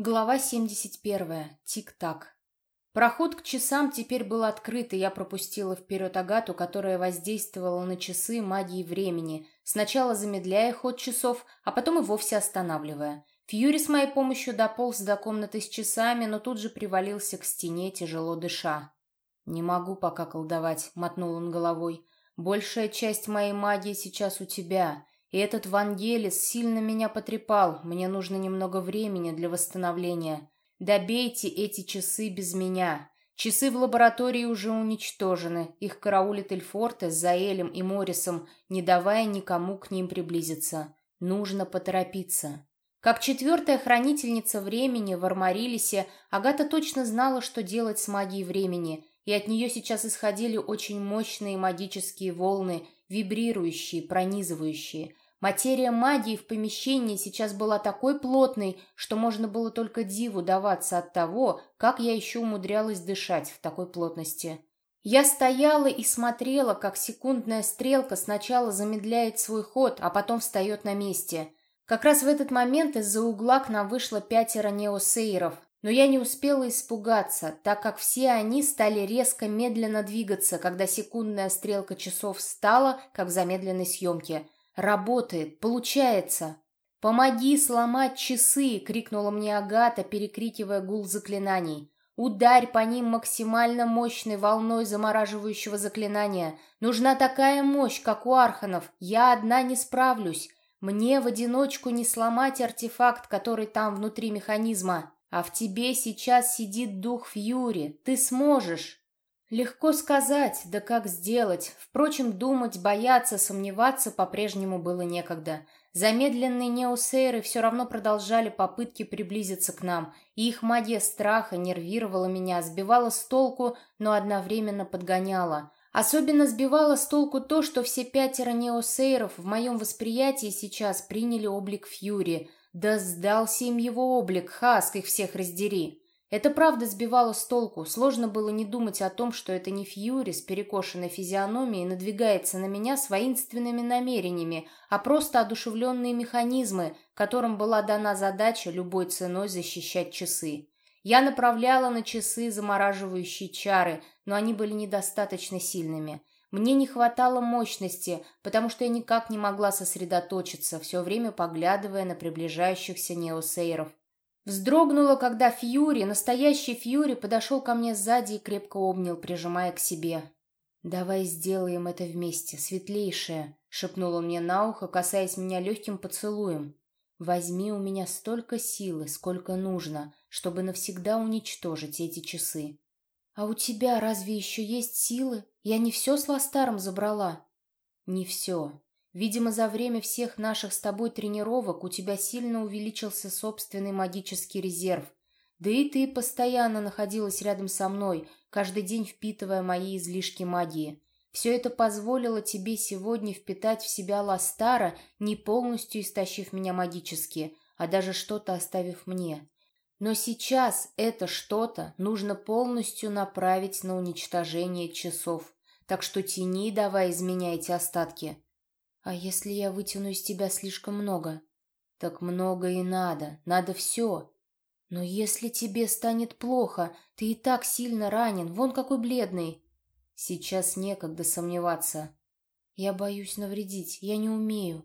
Глава 71. Тик-так. Проход к часам теперь был открыт, и я пропустила вперед Агату, которая воздействовала на часы магии времени, сначала замедляя ход часов, а потом и вовсе останавливая. Фьюри с моей помощью дополз до комнаты с часами, но тут же привалился к стене, тяжело дыша. «Не могу пока колдовать», — мотнул он головой. «Большая часть моей магии сейчас у тебя. И этот Вангелис сильно меня потрепал. Мне нужно немного времени для восстановления. Добейте эти часы без меня. Часы в лаборатории уже уничтожены. Их караулит Эльфорте с Заэлем и Моррисом, не давая никому к ним приблизиться. Нужно поторопиться. Как четвертая хранительница времени в Армарилисе, Агата точно знала, что делать с магией времени, и от нее сейчас исходили очень мощные магические волны, вибрирующие, пронизывающие. Материя магии в помещении сейчас была такой плотной, что можно было только диву даваться от того, как я еще умудрялась дышать в такой плотности. Я стояла и смотрела, как секундная стрелка сначала замедляет свой ход, а потом встает на месте. Как раз в этот момент из-за угла к нам вышло пятеро неосейров, но я не успела испугаться, так как все они стали резко медленно двигаться, когда секундная стрелка часов встала, как в замедленной съемке – Работает, получается. «Помоги сломать часы!» — крикнула мне Агата, перекрикивая гул заклинаний. «Ударь по ним максимально мощной волной замораживающего заклинания. Нужна такая мощь, как у арханов. Я одна не справлюсь. Мне в одиночку не сломать артефакт, который там внутри механизма. А в тебе сейчас сидит дух Фьюри. Ты сможешь!» Легко сказать, да как сделать. Впрочем, думать, бояться, сомневаться по-прежнему было некогда. Замедленные неосейры все равно продолжали попытки приблизиться к нам, и их магия страха нервировала меня, сбивала с толку, но одновременно подгоняла. Особенно сбивало с толку то, что все пятеро неосейров в моем восприятии сейчас приняли облик Фьюри. Да сдался им его облик, Хаск их всех раздери. Это правда сбивало с толку, сложно было не думать о том, что это не Фьюри с перекошенной физиономией надвигается на меня с воинственными намерениями, а просто одушевленные механизмы, которым была дана задача любой ценой защищать часы. Я направляла на часы замораживающие чары, но они были недостаточно сильными. Мне не хватало мощности, потому что я никак не могла сосредоточиться, все время поглядывая на приближающихся неосейров. Вздрогнула, когда Фьюри, настоящий Фьюри, подошел ко мне сзади и крепко обнял, прижимая к себе. «Давай сделаем это вместе, светлейшее», — шепнул он мне на ухо, касаясь меня легким поцелуем. «Возьми у меня столько силы, сколько нужно, чтобы навсегда уничтожить эти часы». «А у тебя разве еще есть силы? Я не все с Ластаром забрала?» «Не все. Видимо, за время всех наших с тобой тренировок у тебя сильно увеличился собственный магический резерв. Да и ты постоянно находилась рядом со мной, каждый день впитывая мои излишки магии. Все это позволило тебе сегодня впитать в себя Ластара, не полностью истощив меня магически, а даже что-то оставив мне. Но сейчас это что-то нужно полностью направить на уничтожение часов. Так что тяни давай из меня эти остатки. А если я вытяну из тебя слишком много? Так много и надо, надо все. Но если тебе станет плохо, ты и так сильно ранен, вон какой бледный. Сейчас некогда сомневаться. Я боюсь навредить, я не умею.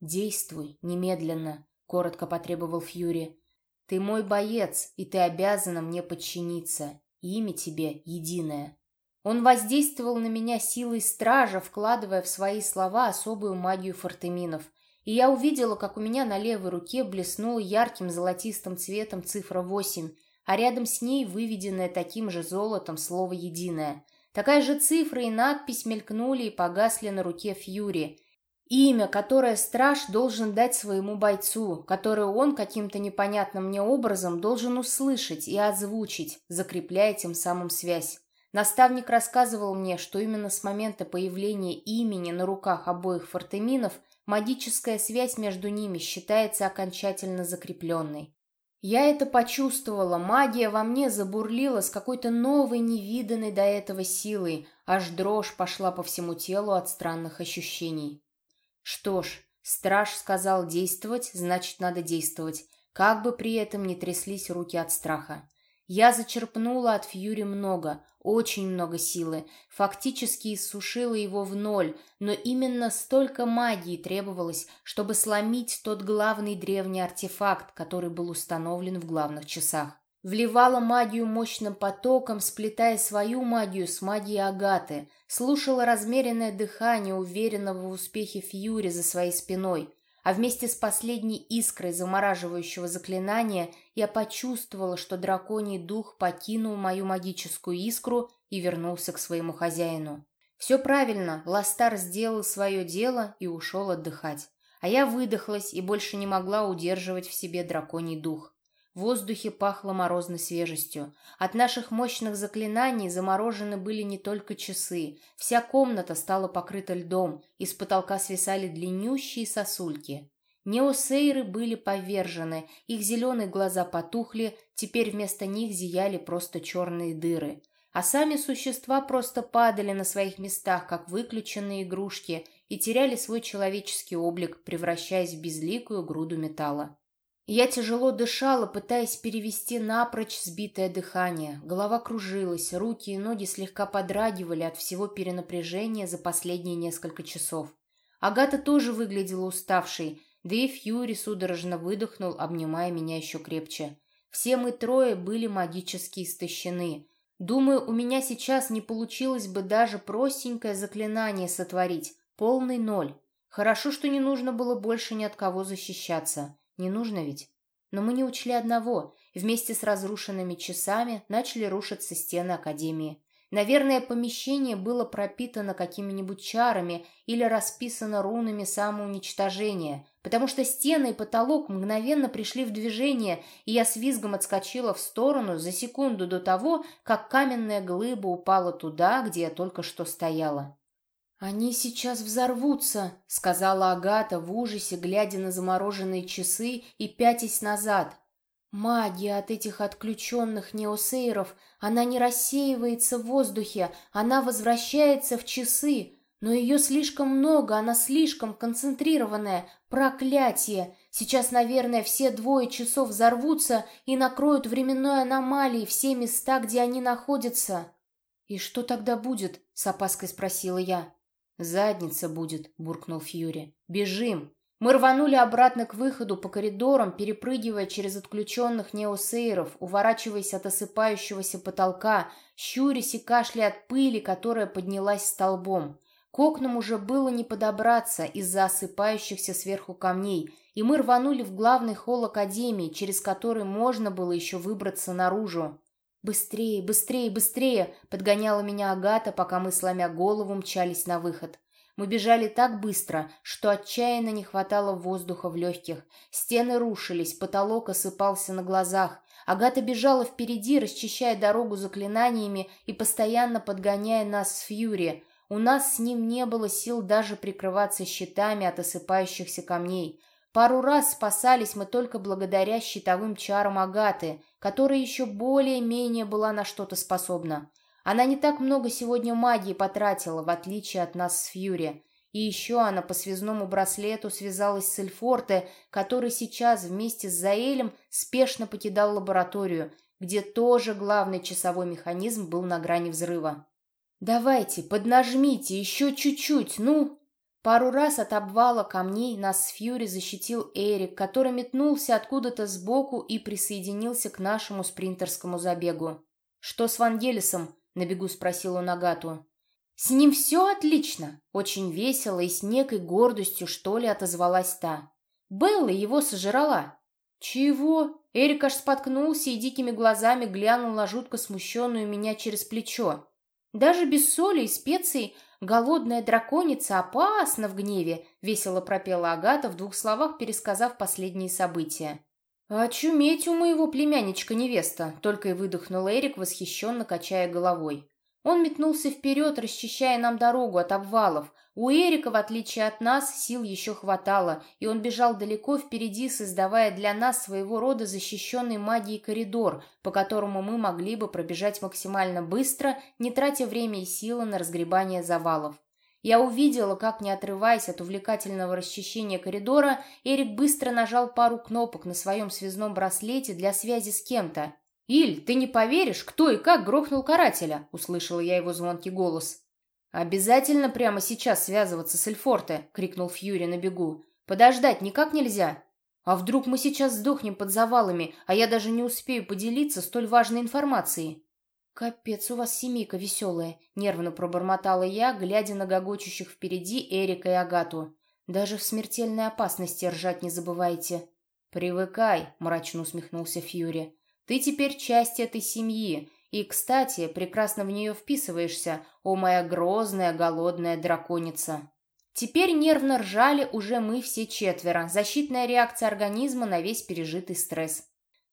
Действуй немедленно, коротко потребовал Фьюри. Ты мой боец, и ты обязана мне подчиниться. Имя тебе единое. Он воздействовал на меня силой стража, вкладывая в свои слова особую магию фортеминов. И я увидела, как у меня на левой руке блеснула ярким золотистым цветом цифра 8, а рядом с ней выведенное таким же золотом слово «единое». Такая же цифра и надпись мелькнули и погасли на руке Фьюри. Имя, которое страж должен дать своему бойцу, которое он каким-то непонятным мне образом должен услышать и озвучить, закрепляя тем самым связь. Наставник рассказывал мне, что именно с момента появления имени на руках обоих фортеминов магическая связь между ними считается окончательно закрепленной. Я это почувствовала, магия во мне забурлила с какой-то новой, невиданной до этого силой, аж дрожь пошла по всему телу от странных ощущений. Что ж, страж сказал действовать, значит, надо действовать. как бы при этом не тряслись руки от страха. Я зачерпнула от Фьюри много, очень много силы, фактически иссушила его в ноль, но именно столько магии требовалось, чтобы сломить тот главный древний артефакт, который был установлен в главных часах. Вливала магию мощным потоком, сплетая свою магию с магией Агаты, слушала размеренное дыхание уверенного в успехе Фьюри за своей спиной, а вместе с последней искрой замораживающего заклинания я почувствовала, что драконий дух покинул мою магическую искру и вернулся к своему хозяину. Все правильно, Ластар сделал свое дело и ушел отдыхать, а я выдохлась и больше не могла удерживать в себе драконий дух. В воздухе пахло морозной свежестью. От наших мощных заклинаний заморожены были не только часы. Вся комната стала покрыта льдом, из потолка свисали длиннющие сосульки. Неосейры были повержены, их зеленые глаза потухли, теперь вместо них зияли просто черные дыры. А сами существа просто падали на своих местах, как выключенные игрушки, и теряли свой человеческий облик, превращаясь в безликую груду металла. Я тяжело дышала, пытаясь перевести напрочь сбитое дыхание. Голова кружилась, руки и ноги слегка подрагивали от всего перенапряжения за последние несколько часов. Агата тоже выглядела уставшей, да и Фьюри судорожно выдохнул, обнимая меня еще крепче. Все мы трое были магически истощены. Думаю, у меня сейчас не получилось бы даже простенькое заклинание сотворить. Полный ноль. Хорошо, что не нужно было больше ни от кого защищаться. Не нужно ведь? Но мы не учли одного. Вместе с разрушенными часами начали рушиться стены Академии. Наверное, помещение было пропитано какими-нибудь чарами или расписано рунами самоуничтожения, потому что стены и потолок мгновенно пришли в движение, и я с визгом отскочила в сторону за секунду до того, как каменная глыба упала туда, где я только что стояла. «Они сейчас взорвутся», — сказала Агата в ужасе, глядя на замороженные часы и пятясь назад. «Магия от этих отключенных неосейров, она не рассеивается в воздухе, она возвращается в часы, но ее слишком много, она слишком концентрированная. Проклятие! Сейчас, наверное, все двое часов взорвутся и накроют временной аномалией все места, где они находятся». «И что тогда будет?» — с опаской спросила я. «Задница будет», — буркнул Фьюри. «Бежим!» Мы рванули обратно к выходу по коридорам, перепрыгивая через отключенных неосейров, уворачиваясь от осыпающегося потолка, щурясь и кашляя от пыли, которая поднялась столбом. К окнам уже было не подобраться из-за осыпающихся сверху камней, и мы рванули в главный холл Академии, через который можно было еще выбраться наружу. «Быстрее, быстрее, быстрее!» — подгоняла меня Агата, пока мы, сломя голову, мчались на выход. Мы бежали так быстро, что отчаянно не хватало воздуха в легких. Стены рушились, потолок осыпался на глазах. Агата бежала впереди, расчищая дорогу заклинаниями и постоянно подгоняя нас с Фьюри. У нас с ним не было сил даже прикрываться щитами от осыпающихся камней. Пару раз спасались мы только благодаря щитовым чарам Агаты, которая еще более-менее была на что-то способна. Она не так много сегодня магии потратила, в отличие от нас с Фьюри. И еще она по связному браслету связалась с Эльфорте, который сейчас вместе с Заэлем спешно покидал лабораторию, где тоже главный часовой механизм был на грани взрыва. «Давайте, поднажмите, еще чуть-чуть, ну!» Пару раз от обвала камней нас с Фьюри защитил Эрик, который метнулся откуда-то сбоку и присоединился к нашему спринтерскому забегу. «Что с Вангелисом?» — на бегу спросил он Агату. «С ним все отлично!» — очень весело и с некой гордостью, что ли, отозвалась та. «Белла его сожрала!» «Чего?» Эрик аж споткнулся и дикими глазами глянул на жутко смущенную меня через плечо. Даже без соли и специй Голодная драконица опасна в гневе, весело пропела Агата в двух словах, пересказав последние события. «Очуметь у моего племянничка невеста», — только и выдохнул Эрик, восхищенно качая головой. Он метнулся вперед, расчищая нам дорогу от обвалов. У Эрика, в отличие от нас, сил еще хватало, и он бежал далеко впереди, создавая для нас своего рода защищенный магией коридор, по которому мы могли бы пробежать максимально быстро, не тратя время и силы на разгребание завалов. Я увидела, как, не отрываясь от увлекательного расчищения коридора, Эрик быстро нажал пару кнопок на своем связном браслете для связи с кем-то. «Иль, ты не поверишь, кто и как грохнул карателя?» — услышала я его звонкий голос. «Обязательно прямо сейчас связываться с Эльфорте!» — крикнул Фьюри на бегу. «Подождать никак нельзя!» «А вдруг мы сейчас сдохнем под завалами, а я даже не успею поделиться столь важной информацией?» «Капец у вас семейка веселая», — нервно пробормотала я, глядя на гогочущих впереди Эрика и Агату. «Даже в смертельной опасности ржать не забывайте». «Привыкай», — мрачно усмехнулся Фьюри. «Ты теперь часть этой семьи, и, кстати, прекрасно в нее вписываешься, о моя грозная голодная драконица». Теперь нервно ржали уже мы все четверо, защитная реакция организма на весь пережитый стресс.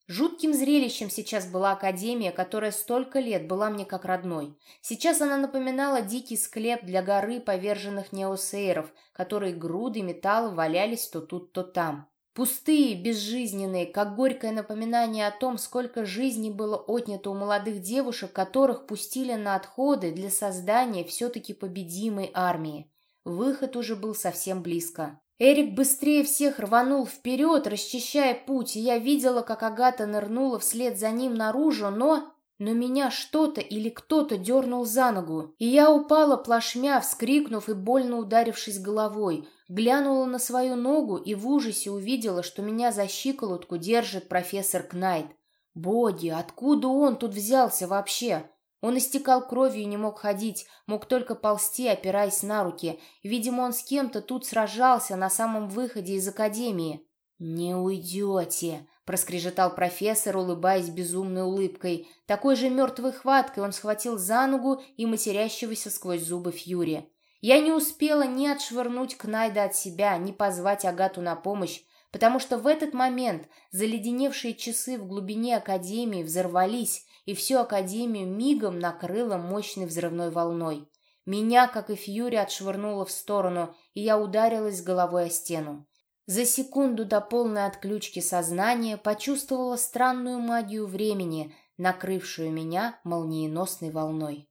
Жутким зрелищем сейчас была Академия, которая столько лет была мне как родной. Сейчас она напоминала дикий склеп для горы поверженных неосейров, которые груды металла валялись то тут, то там. Пустые, безжизненные, как горькое напоминание о том, сколько жизней было отнято у молодых девушек, которых пустили на отходы для создания все-таки победимой армии. Выход уже был совсем близко. Эрик быстрее всех рванул вперед, расчищая путь, и я видела, как Агата нырнула вслед за ним наружу, но... Но меня что-то или кто-то дернул за ногу, и я упала плашмя, вскрикнув и больно ударившись головой, глянула на свою ногу и в ужасе увидела, что меня за щиколотку держит профессор Кнайт. Боги, откуда он тут взялся вообще? Он истекал кровью и не мог ходить, мог только ползти, опираясь на руки. Видимо, он с кем-то тут сражался на самом выходе из академии. «Не уйдете!» — проскрежетал профессор, улыбаясь безумной улыбкой. Такой же мертвой хваткой он схватил за ногу и матерящегося сквозь зубы Фьюри. Я не успела ни отшвырнуть Кнайда от себя, ни позвать Агату на помощь, потому что в этот момент заледеневшие часы в глубине Академии взорвались, и всю Академию мигом накрыло мощной взрывной волной. Меня, как и Фьюри, отшвырнуло в сторону, и я ударилась головой о стену. За секунду до полной отключки сознания почувствовала странную магию времени, накрывшую меня молниеносной волной.